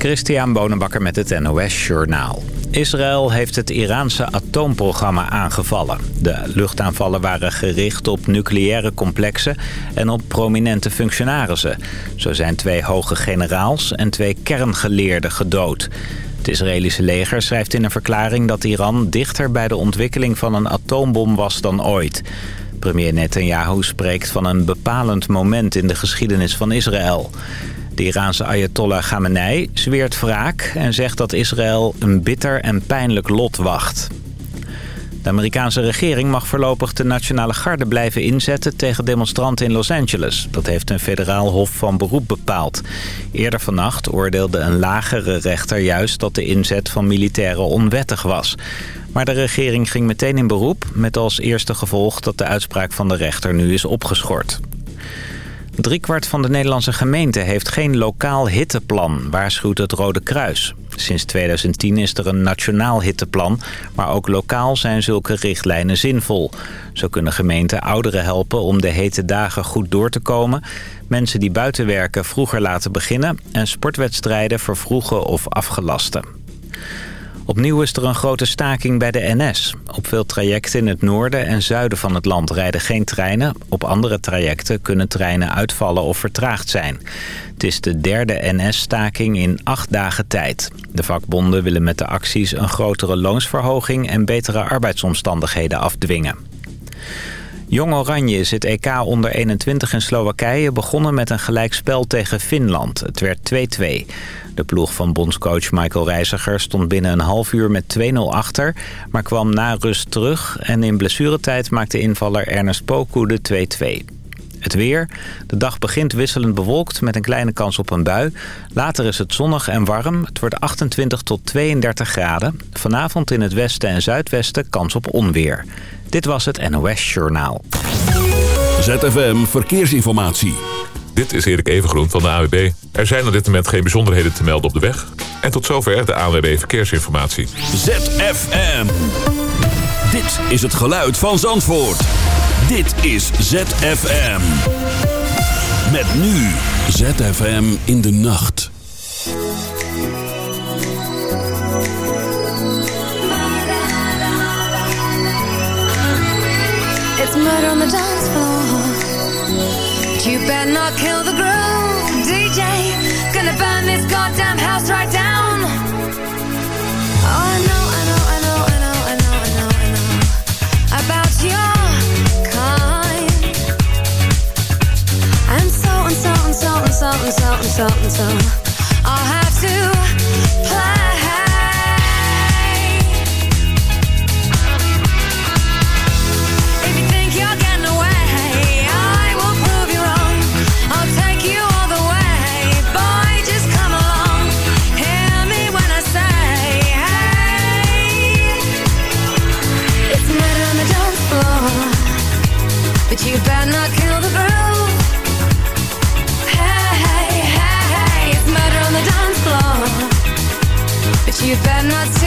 Christian Bonenbakker met het NOS Journaal. Israël heeft het Iraanse atoomprogramma aangevallen. De luchtaanvallen waren gericht op nucleaire complexen en op prominente functionarissen. Zo zijn twee hoge generaals en twee kerngeleerden gedood. Het Israëlische leger schrijft in een verklaring dat Iran dichter bij de ontwikkeling van een atoombom was dan ooit. Premier Netanyahu spreekt van een bepalend moment in de geschiedenis van Israël. De Iraanse Ayatollah Khamenei zweert wraak en zegt dat Israël een bitter en pijnlijk lot wacht. De Amerikaanse regering mag voorlopig de Nationale Garde blijven inzetten tegen demonstranten in Los Angeles. Dat heeft een federaal hof van beroep bepaald. Eerder vannacht oordeelde een lagere rechter juist dat de inzet van militairen onwettig was. Maar de regering ging meteen in beroep met als eerste gevolg dat de uitspraak van de rechter nu is opgeschort. Driekwart van de Nederlandse gemeente heeft geen lokaal hitteplan, waarschuwt het Rode Kruis. Sinds 2010 is er een nationaal hitteplan, maar ook lokaal zijn zulke richtlijnen zinvol. Zo kunnen gemeenten ouderen helpen om de hete dagen goed door te komen... mensen die buiten werken vroeger laten beginnen... en sportwedstrijden vervroegen of afgelasten. Opnieuw is er een grote staking bij de NS. Op veel trajecten in het noorden en zuiden van het land rijden geen treinen. Op andere trajecten kunnen treinen uitvallen of vertraagd zijn. Het is de derde NS-staking in acht dagen tijd. De vakbonden willen met de acties een grotere loonsverhoging en betere arbeidsomstandigheden afdwingen. Jong Oranje is het EK onder 21 in Slowakije begonnen met een gelijkspel tegen Finland. Het werd 2-2. De ploeg van bondscoach Michael Reiziger stond binnen een half uur met 2-0 achter... maar kwam na rust terug en in blessuretijd maakte invaller Ernest Poku de 2-2. Het weer. De dag begint wisselend bewolkt met een kleine kans op een bui. Later is het zonnig en warm. Het wordt 28 tot 32 graden. Vanavond in het westen en zuidwesten kans op onweer. Dit was het NOS Journaal. ZFM Verkeersinformatie. Dit is Erik Evengroen van de AWB. Er zijn op dit moment geen bijzonderheden te melden op de weg. En tot zover de AWB Verkeersinformatie. ZFM. Dit is het geluid van Zandvoort. Dit is ZFM. Met nu ZFM in de nacht. It's murder on the dance floor. You better not kill the groove, DJ. Gonna burn this goddamn house right down. something, something, something, something. I'll have to play. You better not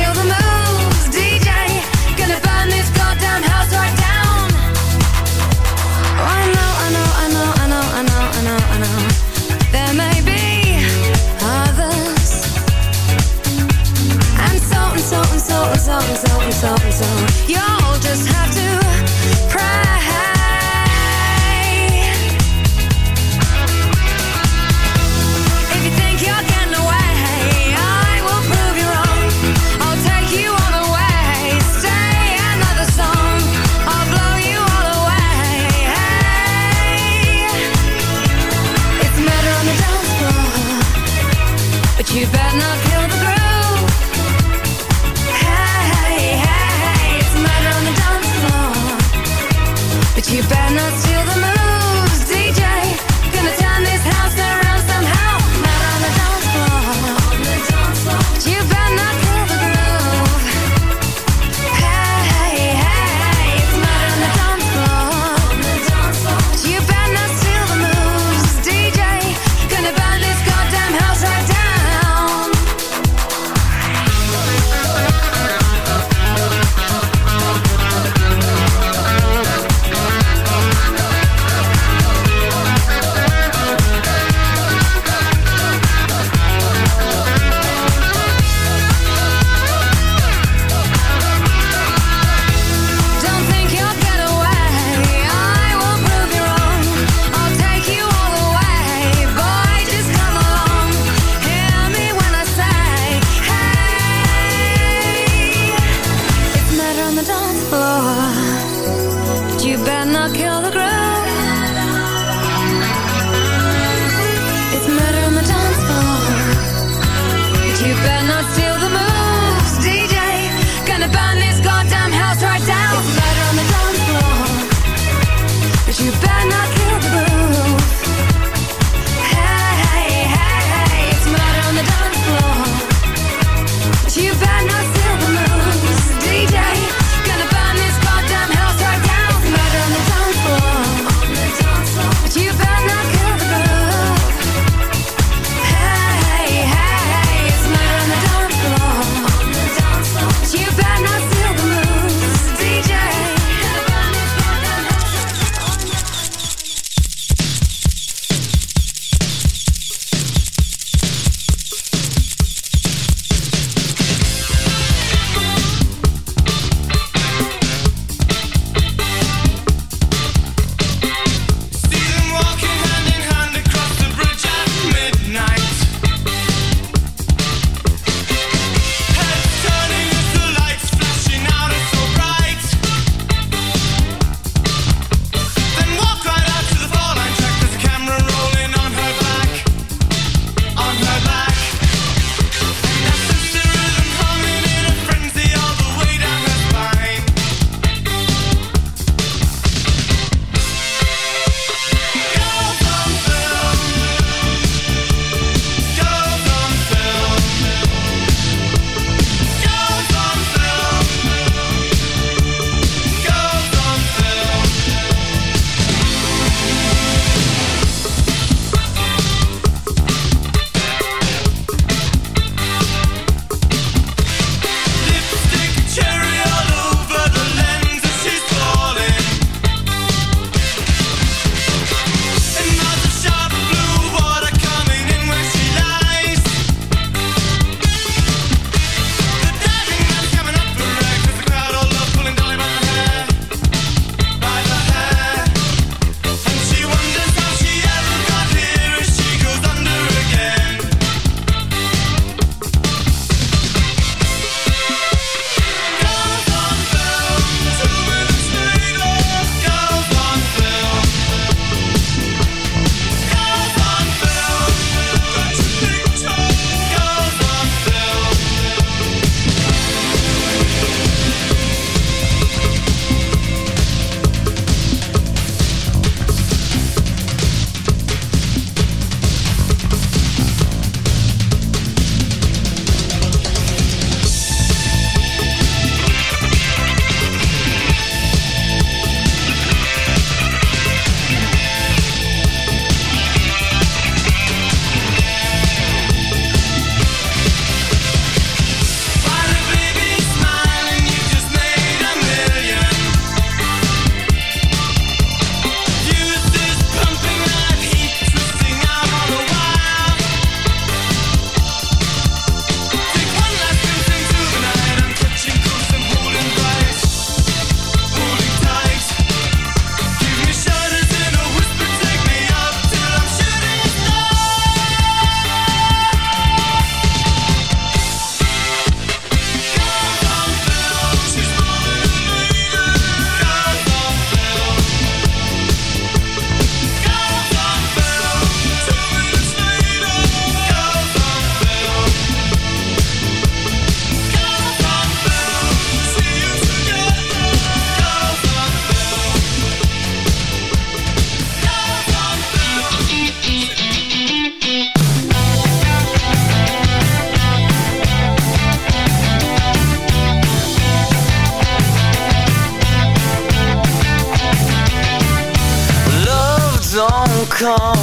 call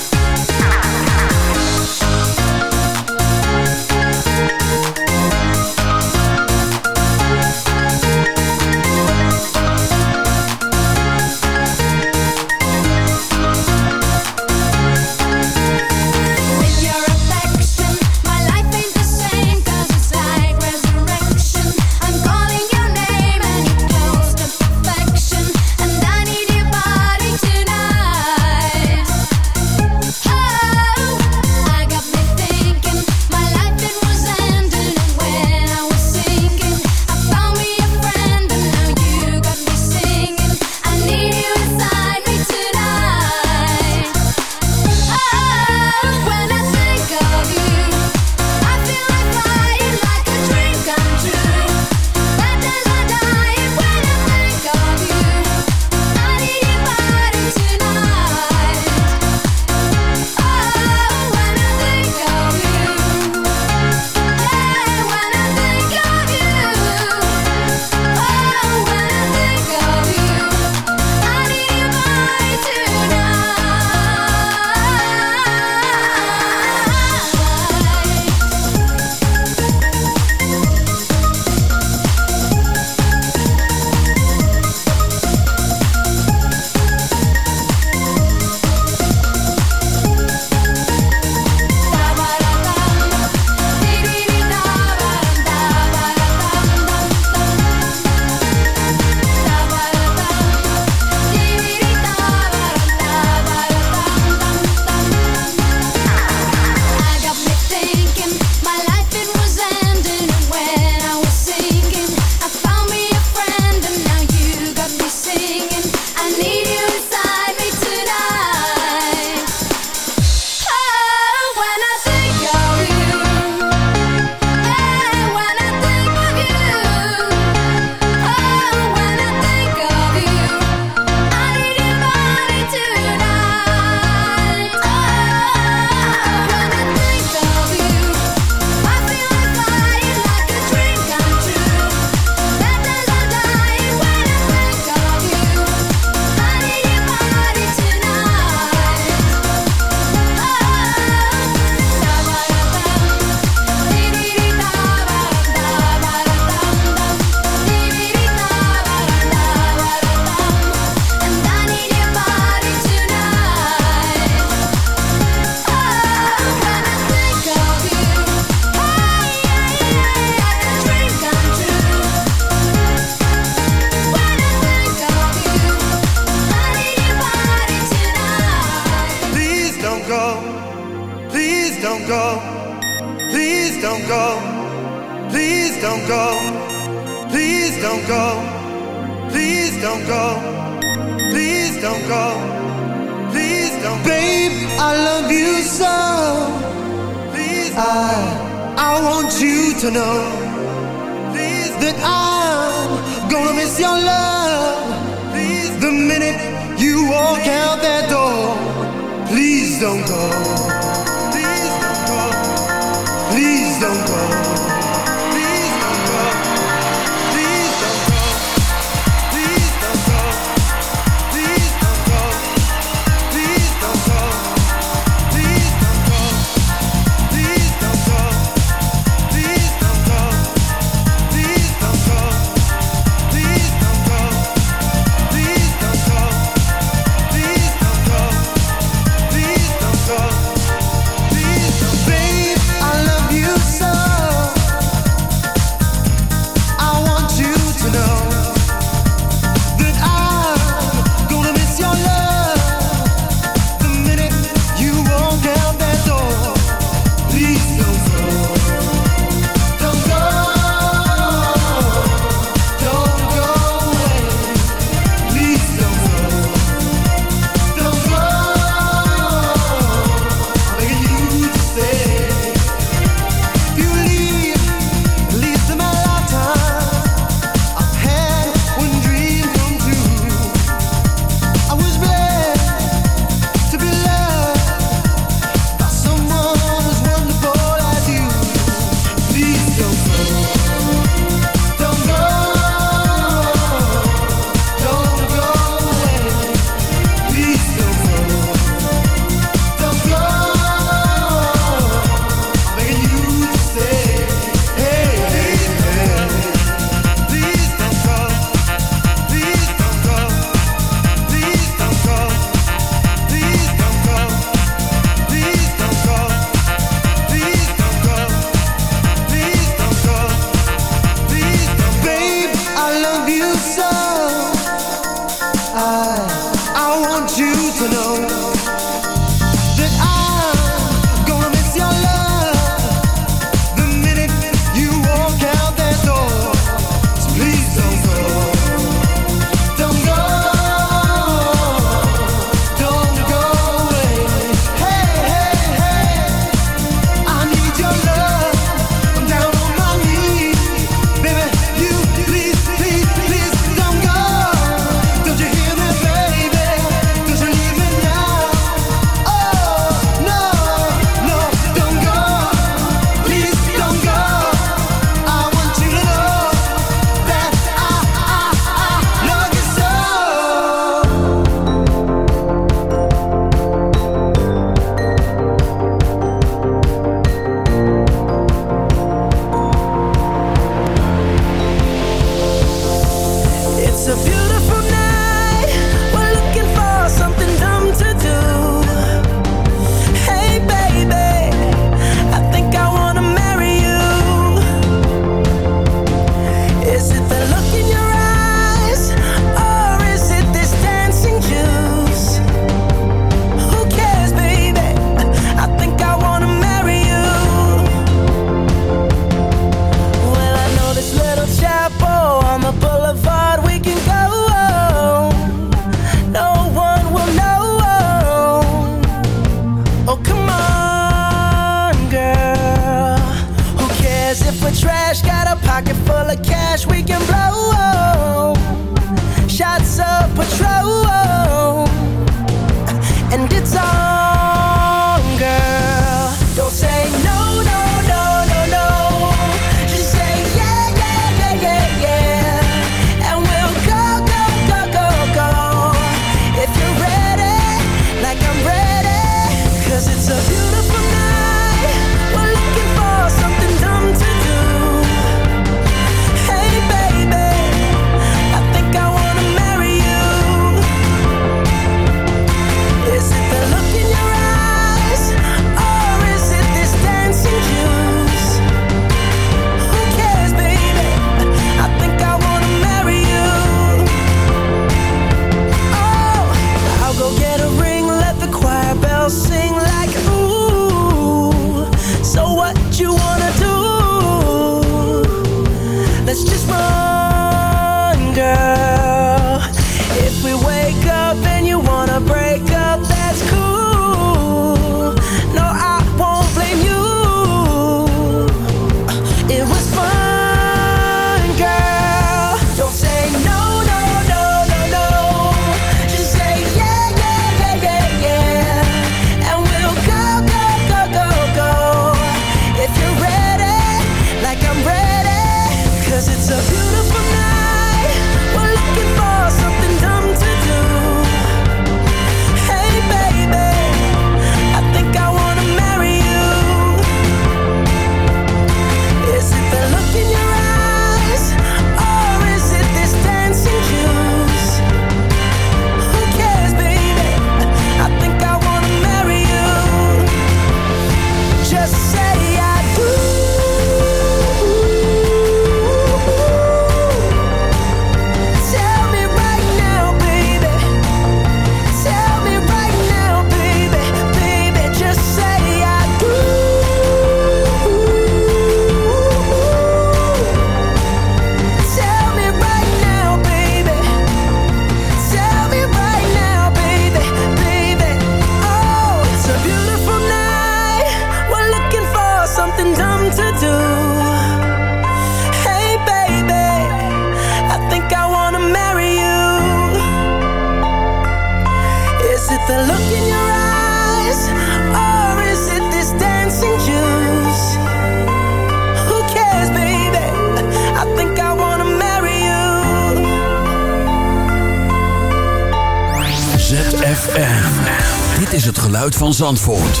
Dit is het geluid van Zandvoort.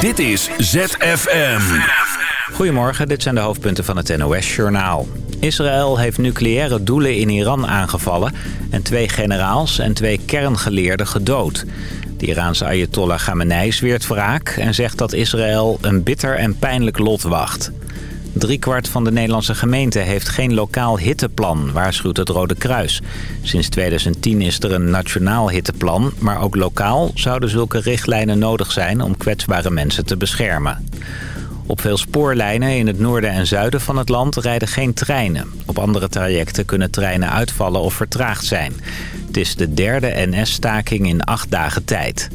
Dit is ZFM. Goedemorgen, dit zijn de hoofdpunten van het NOS-journaal. Israël heeft nucleaire doelen in Iran aangevallen... en twee generaals en twee kerngeleerden gedood. De Iraanse Ayatollah Khamenei zweert wraak... en zegt dat Israël een bitter en pijnlijk lot wacht. Driekwart van de Nederlandse gemeenten heeft geen lokaal hitteplan, waarschuwt het Rode Kruis. Sinds 2010 is er een nationaal hitteplan, maar ook lokaal zouden zulke richtlijnen nodig zijn om kwetsbare mensen te beschermen. Op veel spoorlijnen in het noorden en zuiden van het land rijden geen treinen. Op andere trajecten kunnen treinen uitvallen of vertraagd zijn. Het is de derde NS-staking in acht dagen tijd.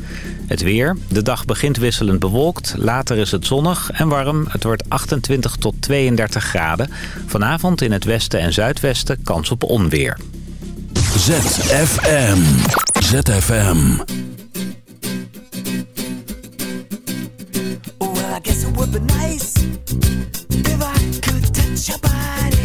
Het weer. De dag begint wisselend bewolkt. Later is het zonnig en warm. Het wordt 28 tot 32 graden. Vanavond in het westen en zuidwesten kans op onweer. ZFM. ZFM. Oh, I guess it would be nice if I could touch body.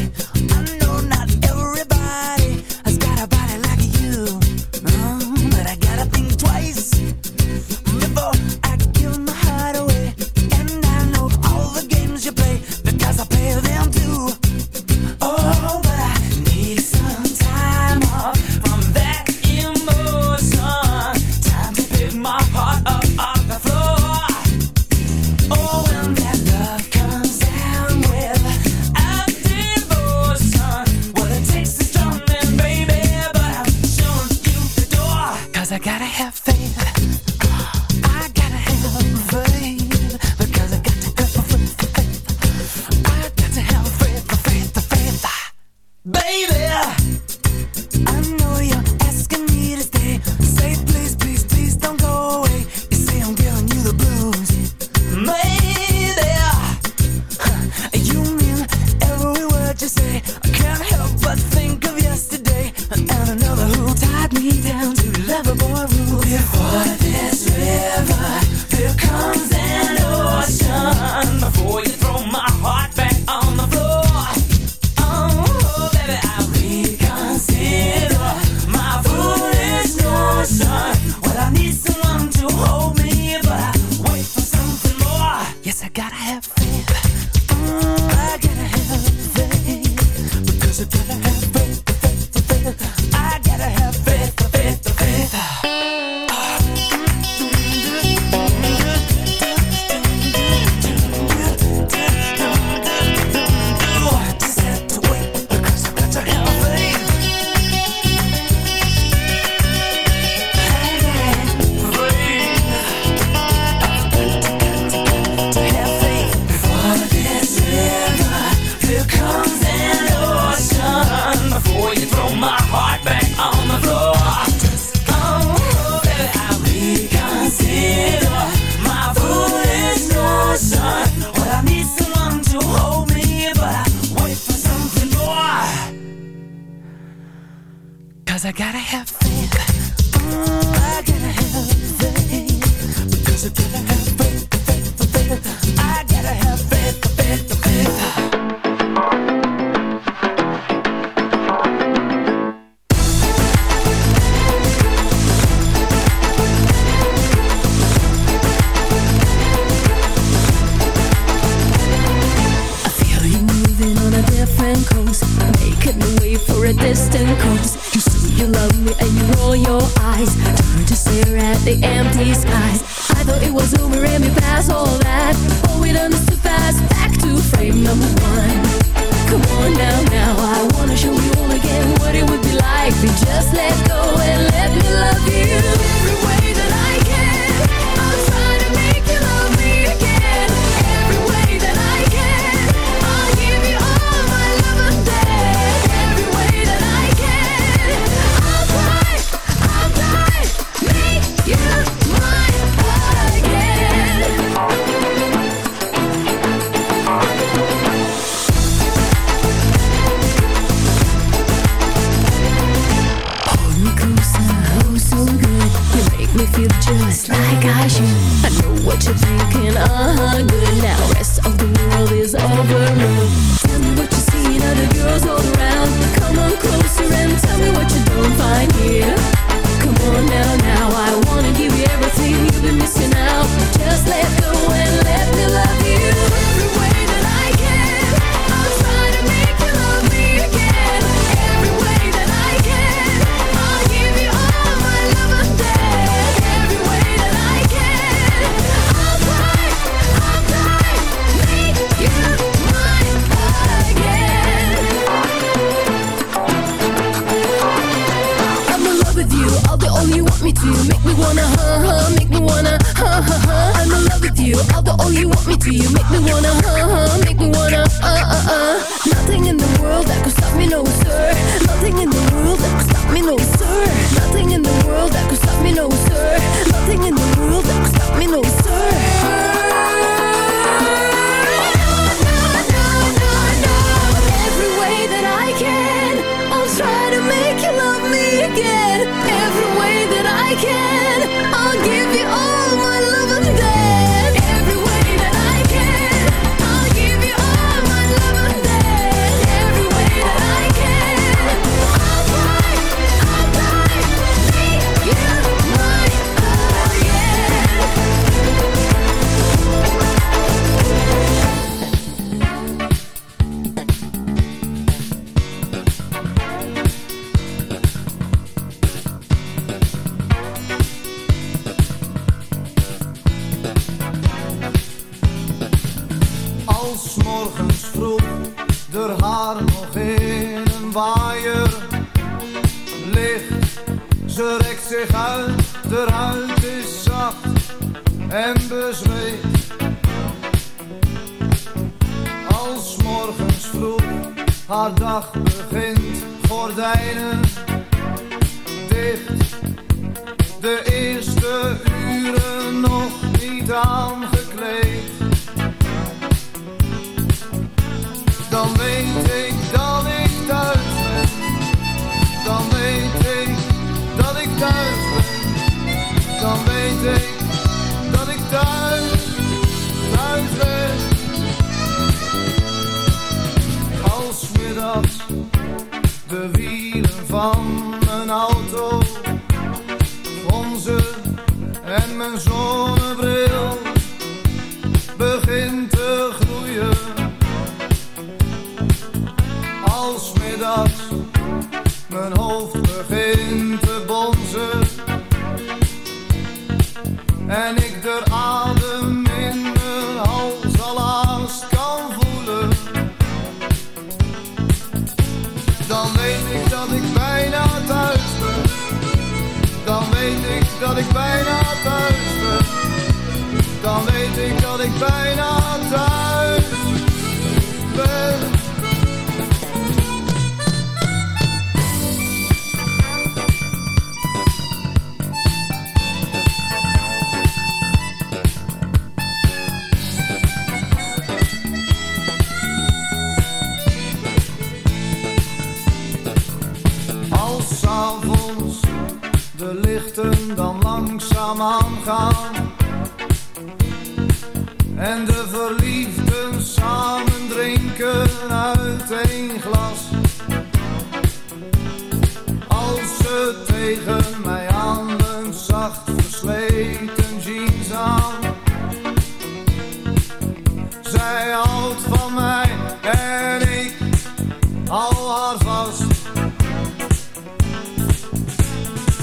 Cause I gotta have faith.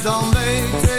don't make it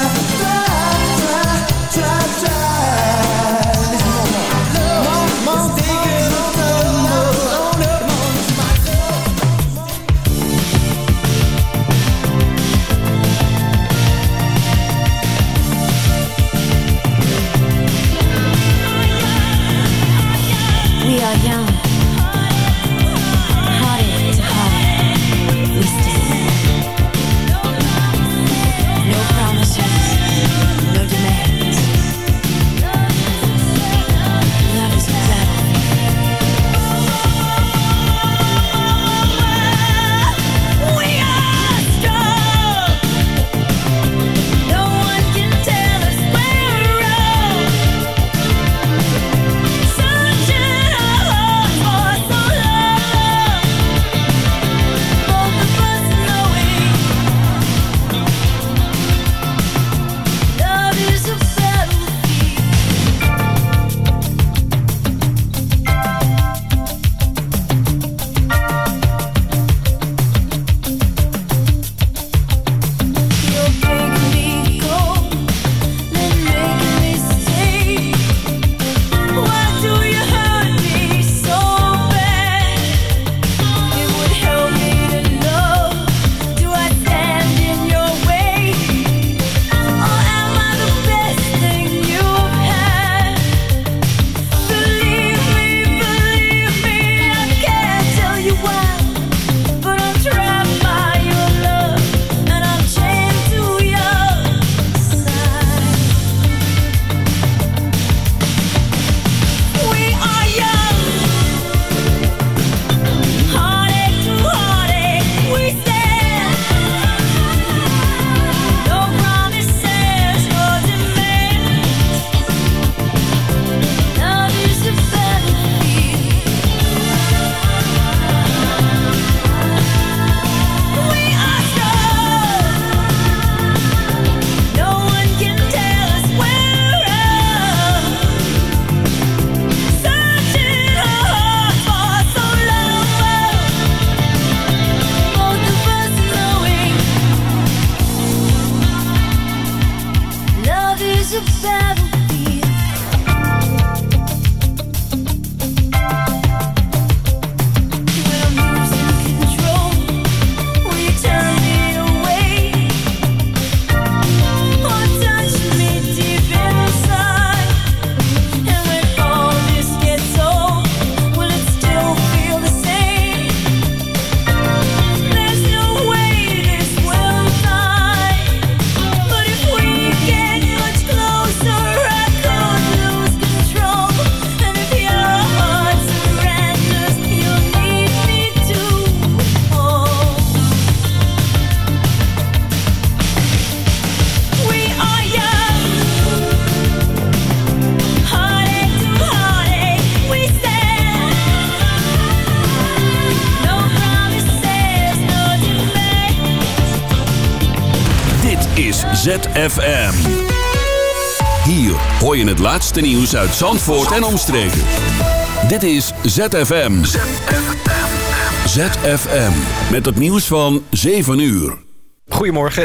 side laatste nieuws uit Zandvoort en omstreken. Dit is ZFM. ZFM. Met het nieuws van 7 uur. Goedemorgen,